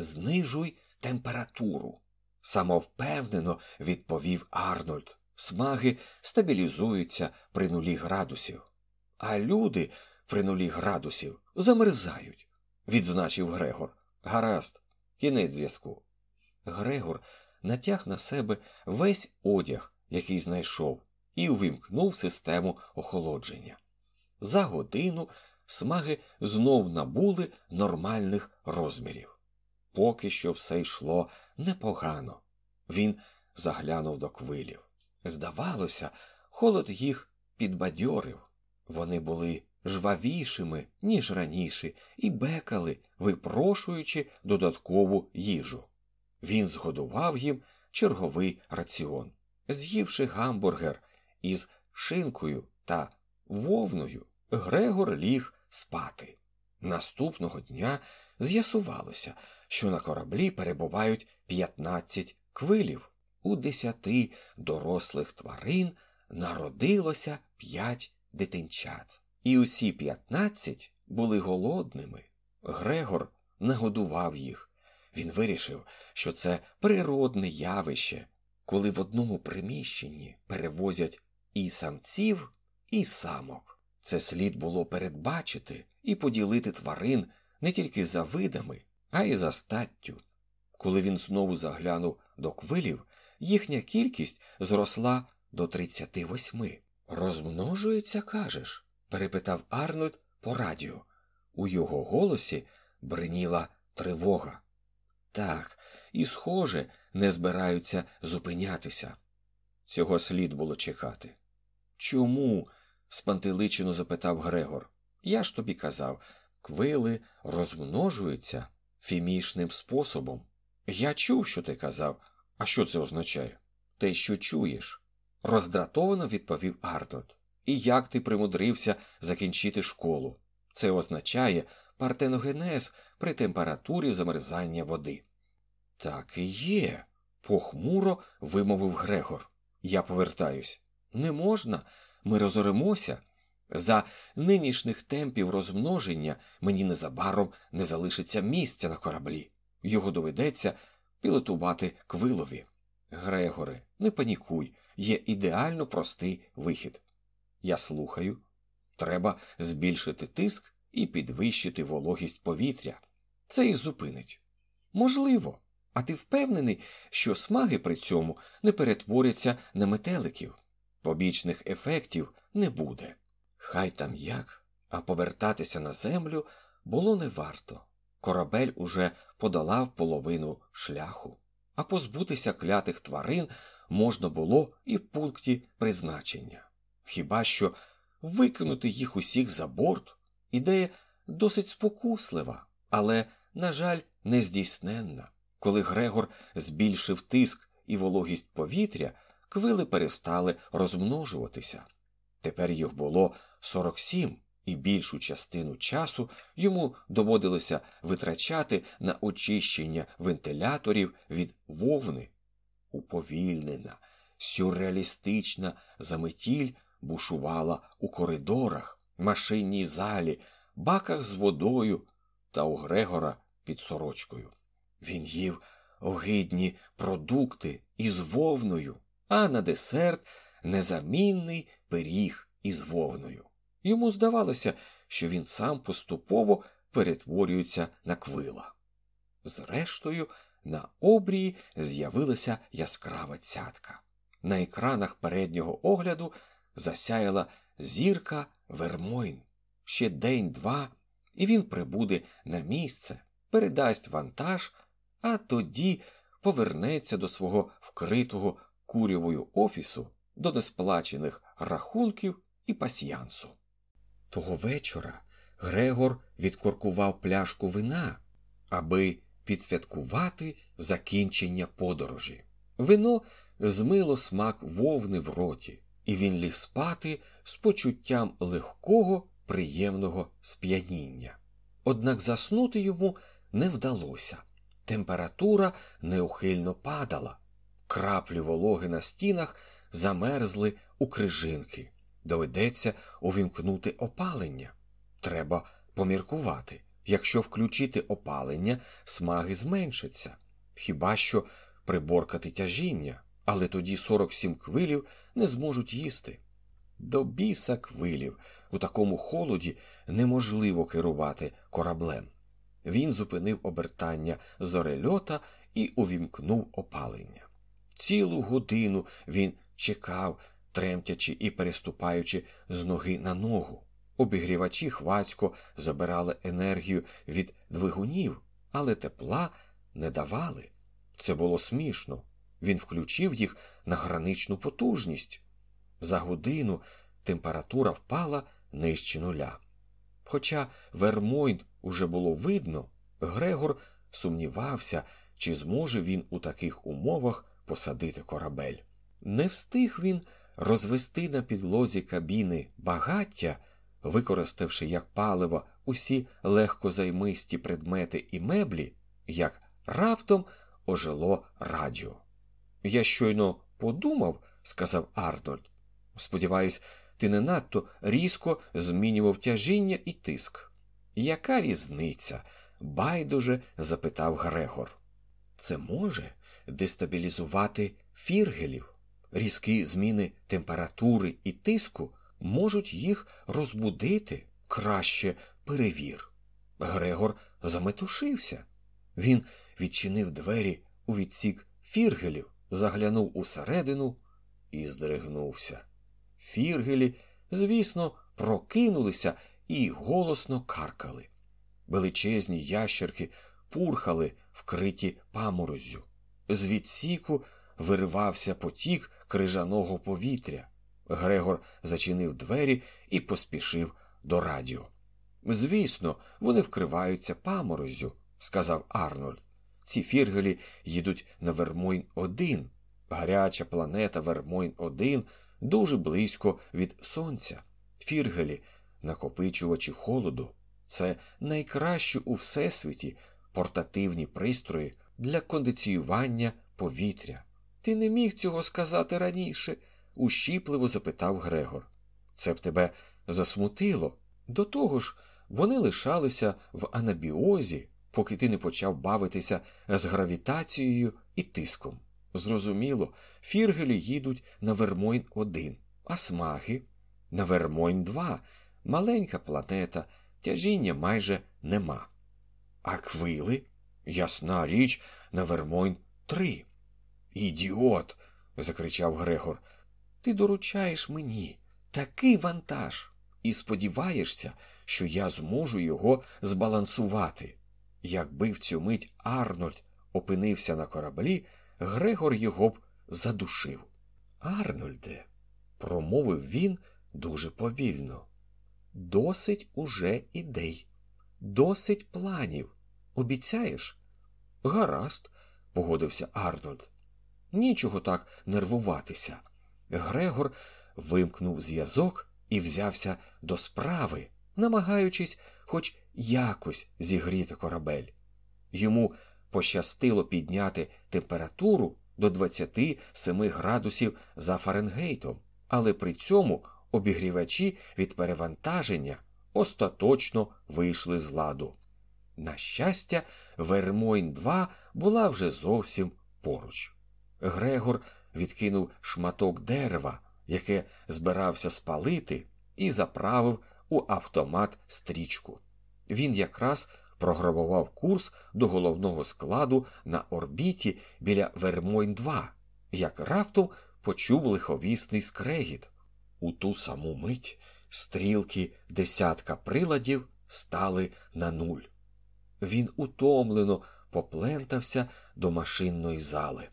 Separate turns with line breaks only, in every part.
Знижуй температуру, самовпевнено відповів Арнольд. Смаги стабілізуються при нулі градусів, а люди при нулі градусів замерзають, відзначив Грегор. Гаразд, кінець зв'язку. Грегор натяг на себе весь одяг, який знайшов, і увімкнув систему охолодження. За годину смаги знов набули нормальних розмірів. Поки що все йшло непогано. Він заглянув до квилів. Здавалося, холод їх підбадьорив. Вони були жвавішими, ніж раніше, і бекали, випрошуючи додаткову їжу. Він згодував їм черговий раціон, з'ївши гамбургер із шинкою та вовною, Грегор ліг спати. Наступного дня з'ясувалося, що на кораблі перебувають 15 квилів. У десяти дорослих тварин народилося п'ять дитинчат, і усі 15 були голодними. Грегор нагодував їх. Він вирішив, що це природне явище, коли в одному приміщенні перевозять і самців, і самок. Це слід було передбачити і поділити тварин не тільки за видами, а й за статтю. Коли він знову заглянув до квилів, їхня кількість зросла до 38. Розмножується, кажеш? перепитав Арнольд по радіо. У його голосі бриніла тривога. Так, і, схоже, не збираються зупинятися. Цього слід було чекати. Чому? спантеличено запитав Грегор. Я ж тобі казав, квили розмножуються фімічним способом. Я чув, що ти казав. А що це означає? Те, що чуєш, роздратовано відповів Арнольд. І як ти примудрився закінчити школу? Це означає партеногенез при температурі замерзання води. Так і є, похмуро вимовив Грегор. Я повертаюсь. Не можна, ми розоремося. За нинішніх темпів розмноження мені незабаром не залишиться місця на кораблі. Його доведеться пілотувати квилові. Грегоре, не панікуй, є ідеально простий вихід. Я слухаю. Треба збільшити тиск і підвищити вологість повітря. Це їх зупинить. Можливо. А ти впевнений, що смаги при цьому не перетворяться на метеликів? Побічних ефектів не буде. Хай там як, а повертатися на землю було не варто. Корабель уже подолав половину шляху, а позбутися клятих тварин можна було і в пункті призначення. Хіба що викинути їх усіх за борт ідея досить спокуслива, але, на жаль, нездійсненна. Коли Грегор збільшив тиск і вологість повітря, квили перестали розмножуватися. Тепер їх було 47, і більшу частину часу йому доводилося витрачати на очищення вентиляторів від вовни. Уповільнена, сюрреалістична заметіль бушувала у коридорах, машинній залі, баках з водою та у Грегора під сорочкою. Він їв огидні продукти із вовною, а на десерт незамінний пиріг із вовною. Йому здавалося, що він сам поступово перетворюється на квила. Зрештою, на обрії з'явилася яскрава цятка. На екранах переднього огляду засяяла зірка Вермойн. Ще день-два, і він прибуде на місце, передасть вантаж, а тоді повернеться до свого вкритого курявою офісу, до несплачених рахунків і пасьянсу. Того вечора Грегор відкоркував пляшку вина, аби підсвяткувати закінчення подорожі. Вино змило смак вовни в роті, і він ліг спати з почуттям легкого, приємного сп'яніння. Однак заснути йому не вдалося. Температура неухильно падала, краплі вологи на стінах замерзли у крижинки. Доведеться увімкнути опалення. Треба поміркувати, Якщо включити опалення, смаги зменшаться. Хіба що приборкати тяжіння, але тоді 47 квилів не зможуть їсти. До біса квилів у такому холоді неможливо керувати кораблем. Він зупинив обертання зорельота і увімкнув опалення. Цілу годину він чекав, тремтячи і переступаючи з ноги на ногу. Обігрівачі хвацько забирали енергію від двигунів, але тепла не давали. Це було смішно. Він включив їх на граничну потужність. За годину температура впала нижче нуля. Хоча Вермойн уже було видно, Грегор сумнівався, чи зможе він у таких умовах посадити корабель. Не встиг він розвести на підлозі кабіни багаття, використавши як паливо усі легкозаймисті предмети і меблі, як раптом ожило радіо. Я щойно подумав, сказав Арнольд. Сподіваюсь, ти не надто різко змінював тяжіння і тиск. Яка різниця? байдуже запитав Грегор. Це може дестабілізувати фіргелів. Різкі зміни температури і тиску можуть їх розбудити краще перевір. Грегор заметушився. Він відчинив двері у відсік фіргелів, заглянув усередину і здригнувся. Фіргелі, звісно, прокинулися і голосно каркали. Величезні ящерки пурхали, вкриті паморозю. З відсіку виривався потік крижаного повітря. Грегор зачинив двері і поспішив до радіо. Звісно, вони вкриваються паморозю, сказав Арнольд. Ці фіргелі їдуть на Вермойн 1 Гаряча планета Вермойн 1 дуже близько від сонця. Фіргелі, накопичувачі холоду, це найкращі у всесвіті портативні пристрої для кондиціювання повітря. Ти не міг цього сказати раніше, ущіпливо запитав Грегор. Це б тебе засмутило. До того ж, вони лишалися в анабіозі, поки ти не почав бавитися з гравітацією і тиском. Зрозуміло, фіргелі їдуть на Вермойн 1, а смаги на Вермойн 2, маленька планета, тяжіння майже нема. А квили, ясна річ, на Вермойн 3. Ідіот. закричав Грегор. Ти доручаєш мені такий вантаж і сподіваєшся, що я зможу його збалансувати. Якби в цю мить Арнольд опинився на кораблі, Грегор його б задушив. Арнольде, промовив він дуже повільно. Досить уже ідей, досить планів. Обіцяєш? Гаразд, погодився Арнольд. Нічого так нервуватися. Грегор вимкнув зв'язок і взявся до справи, намагаючись хоч якось зігріти корабель. Йому пощастило підняти температуру до 27 градусів за Фаренгейтом, але при цьому обігрівачі від перевантаження остаточно вийшли з ладу. На щастя, Вермойн 2 була вже зовсім поруч. Грегор відкинув шматок дерева, яке збирався спалити, і заправив у автомат стрічку. Він якраз програмував курс до головного складу на орбіті біля Вермойн 2, як раптом почув лиховісний скрегіт. У ту саму мить стрілки десятка приладів стали на нуль. Він утомлено поплентався до машинної зали.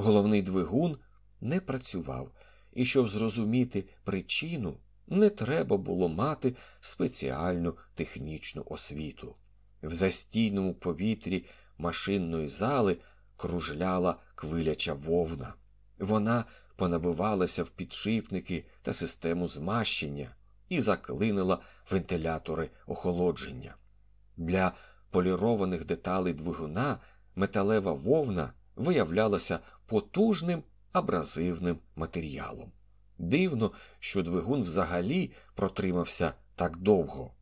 Головний двигун не працював, і щоб зрозуміти причину, не треба було мати спеціальну технічну освіту. В застійному повітрі машинної зали кружляла квиляча вовна. Вона понабивалася в підшипники та систему змащення і заклинила вентилятори охолодження. Для полірованих деталей двигуна металева вовна виявлялася потужним абразивним матеріалом. Дивно, що двигун взагалі протримався так довго.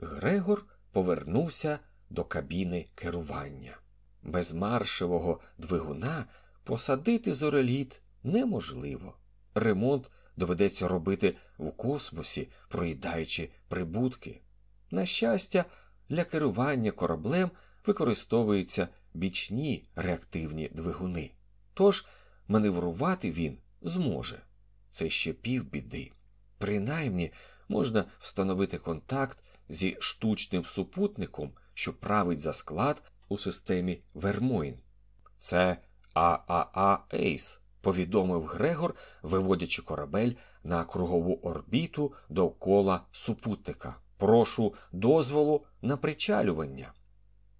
Грегор повернувся до кабіни керування. Без маршевого двигуна посадити зореліт неможливо. Ремонт доведеться робити в космосі, проїдаючи прибутки. На щастя, для керування кораблем використовуються бічні реактивні двигуни. Тож маневрувати він зможе. Це ще півбіди. Принаймні можна встановити контакт зі штучним супутником, що править за склад у системі Вермойн. Це ААА Ейс, повідомив Грегор, виводячи корабель на кругову орбіту довкола супутника. Прошу дозволу на причалювання.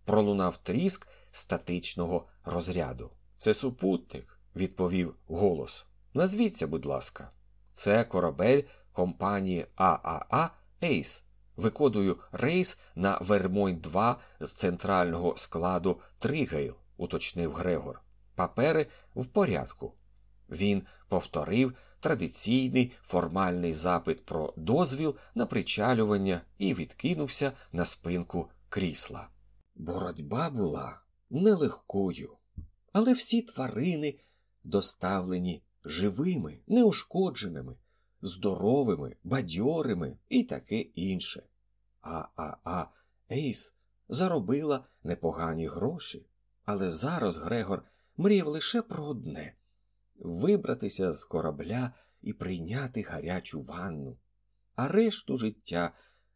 Пролунав тріск статичного розряду. Це супутник, відповів голос. Назвіться, будь ласка, це корабель компанії ААА Ейс. Викодую рейс на Вермонь 2 з центрального складу Тригейл, уточнив Грегор. Папери в порядку. Він повторив традиційний формальний запит про дозвіл на причалювання і відкинувся на спинку крісла. Боротьба була нелегкою, але всі тварини доставлені живими, неушкодженими, здоровими, бадьорими і таке інше. А а а Ейс заробила непогані гроші, але зараз Грегор мріяв лише про одне вибратися з корабля і прийняти гарячу ванну, а решту життя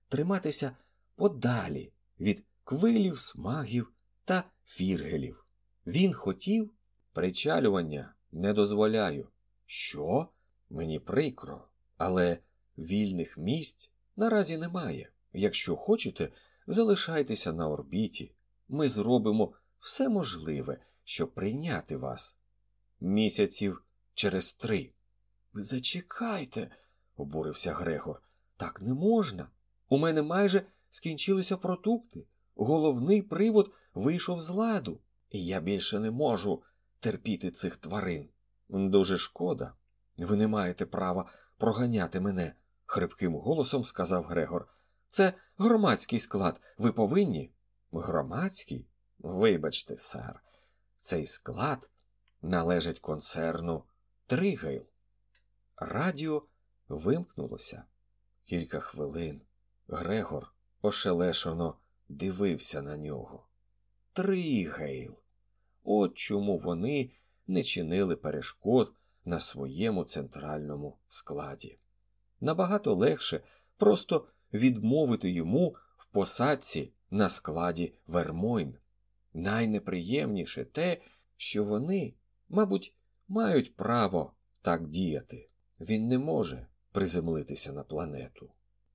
триматися подалі від квилів, смагів та фіргелів. Він хотів причалювання не дозволяю. Що? Мені прикро, але вільних місць наразі немає. Якщо хочете, залишайтеся на орбіті. Ми зробимо все можливе, щоб прийняти вас. Місяців через три. Зачекайте, обурився Грегор. Так не можна. У мене майже скінчилися продукти. Головний привод вийшов з ладу, і я більше не можу терпіти цих тварин. Дуже шкода. Ви не маєте права проганяти мене, хрипким голосом сказав Грегор. Це громадський склад. Ви повинні? Громадський? Вибачте, сер, цей склад належить концерну Тригейл. Радіо вимкнулося. Кілька хвилин. Грегор ошелешено дивився на нього. Тригейл. От чому вони не чинили перешкод на своєму центральному складі. Набагато легше просто відмовити йому в посадці на складі Вермойн. Найнеприємніше те, що вони, мабуть, мають право так діяти. Він не може приземлитися на планету.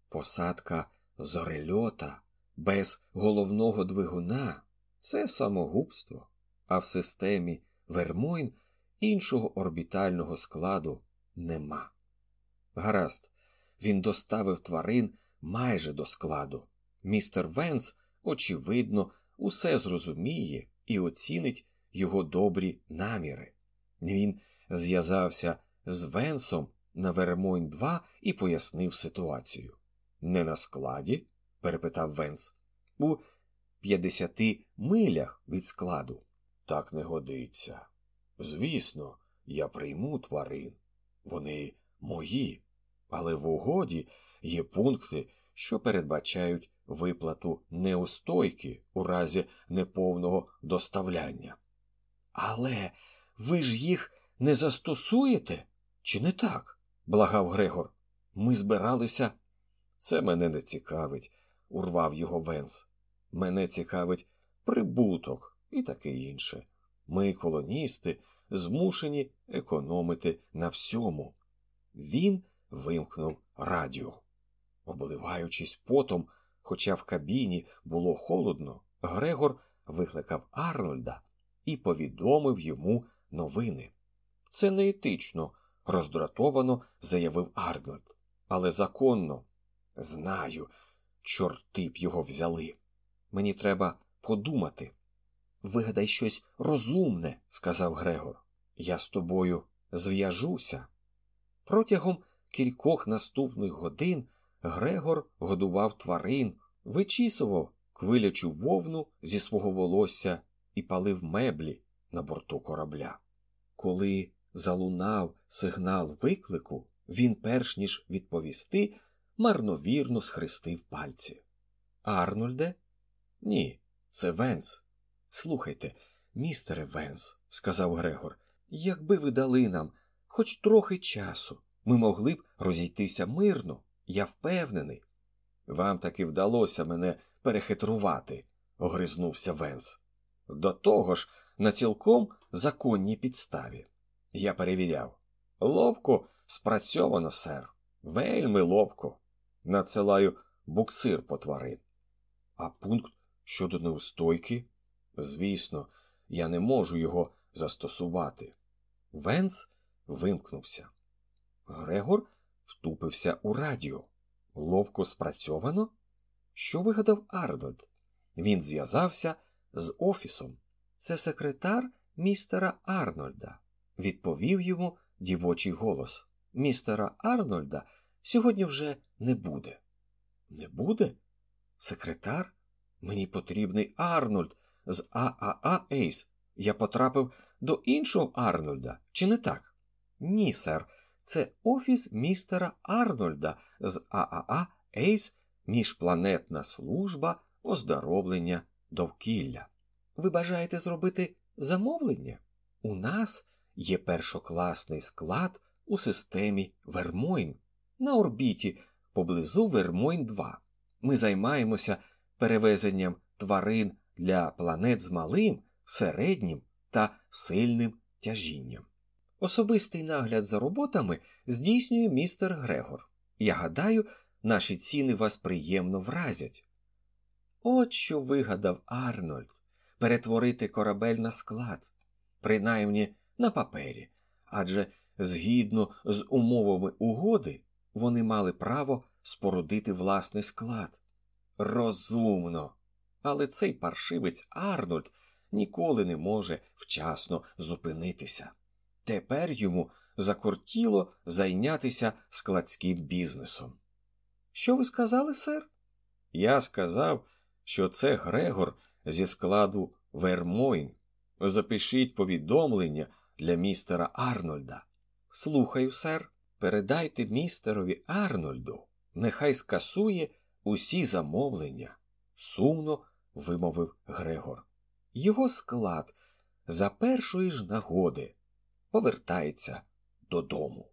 Посадка зорельота без головного двигуна це самогубство, а в системі Вермойн іншого орбітального складу нема. Гаразд, він доставив тварин майже до складу. Містер Венс, очевидно, усе зрозуміє і оцінить його добрі наміри. Він зв'язався з Венсом на Вермойн 2 і пояснив ситуацію. Не на складі? Перепитав Венс. У 50 милях від складу. Так не годиться. Звісно, я прийму тварин. Вони мої, але в угоді є пункти, що передбачають виплату неустойки у разі неповного доставляння. Але ви ж їх не застосуєте, чи не так? благав Грегор. Ми збиралися. Це мене не цікавить, урвав його Венс. Мене цікавить прибуток і таке інше. Ми, колоністи, змушені економити на всьому. Він вимкнув радіо. Обливаючись потом, хоча в кабіні було холодно, Грегор викликав Арнольда і повідомив йому новини. Це неетично, роздратовано заявив Арнольд. Але законно. Знаю, чорти б його взяли. Мені треба подумати. Вигадай щось розумне, сказав Грегор. Я з тобою зв'яжуся. Протягом кількох наступних годин Грегор годував тварин, вичісував квилячу вовну зі свого волосся і палив меблі на борту корабля. Коли залунав сигнал виклику, він, перш ніж відповісти, марновірно схрестив пальці. Арнольде? Ні, це Венс. Слухайте, містере Венс, сказав Грегор, якби ви дали нам хоч трохи часу, ми могли б розійтися мирно, я впевнений. Вам таки вдалося мене перехитрувати, огризнувся Венс. До того ж, на цілком законній підставі. Я перевіряв. Ловко спрацьовано, сер. Вельми ловко. Надсилаю буксир по тварин. А пункт щодо неустойки? Звісно, я не можу його застосувати. Венс вимкнувся. Грегор втупився у радіо. Ловко спрацьовано? Що вигадав Арнольд? Він зв'язався з офісом. Це секретар містера Арнольда, відповів йому дівочий голос. Містера Арнольда сьогодні вже не буде. Не буде? Секретар? Мені потрібний Арнольд з ААА Ейс. Я потрапив до іншого Арнольда, чи не так? Ні, сер. Це офіс містера Арнольда з ААА Ейс міжпланетна служба оздоровлення довкілля. Ви бажаєте зробити замовлення? У нас є першокласний склад у системі Вермойн на орбіті поблизу Вермойн 2. Ми займаємося перевезенням тварин для планет з малим, середнім та сильним тяжінням. Особистий нагляд за роботами здійснює містер Грегор. Я гадаю, наші ціни вас приємно вразять. От що вигадав Арнольд перетворити корабель на склад, принаймні на папері, адже згідно з умовами угоди вони мали право спорудити власний склад. Розумно. Але цей паршивець Арнольд ніколи не може вчасно зупинитися. Тепер йому закортіло зайнятися складським бізнесом. Що ви сказали, сер? Я сказав, що це Грегор зі складу Вермойн. Запишіть повідомлення для містера Арнольда. Слухаю, сер, передайте містерові Арнольду, нехай скасує усі замовлення, сумно вимовив Грегор. Його склад за першої ж нагоди повертається додому.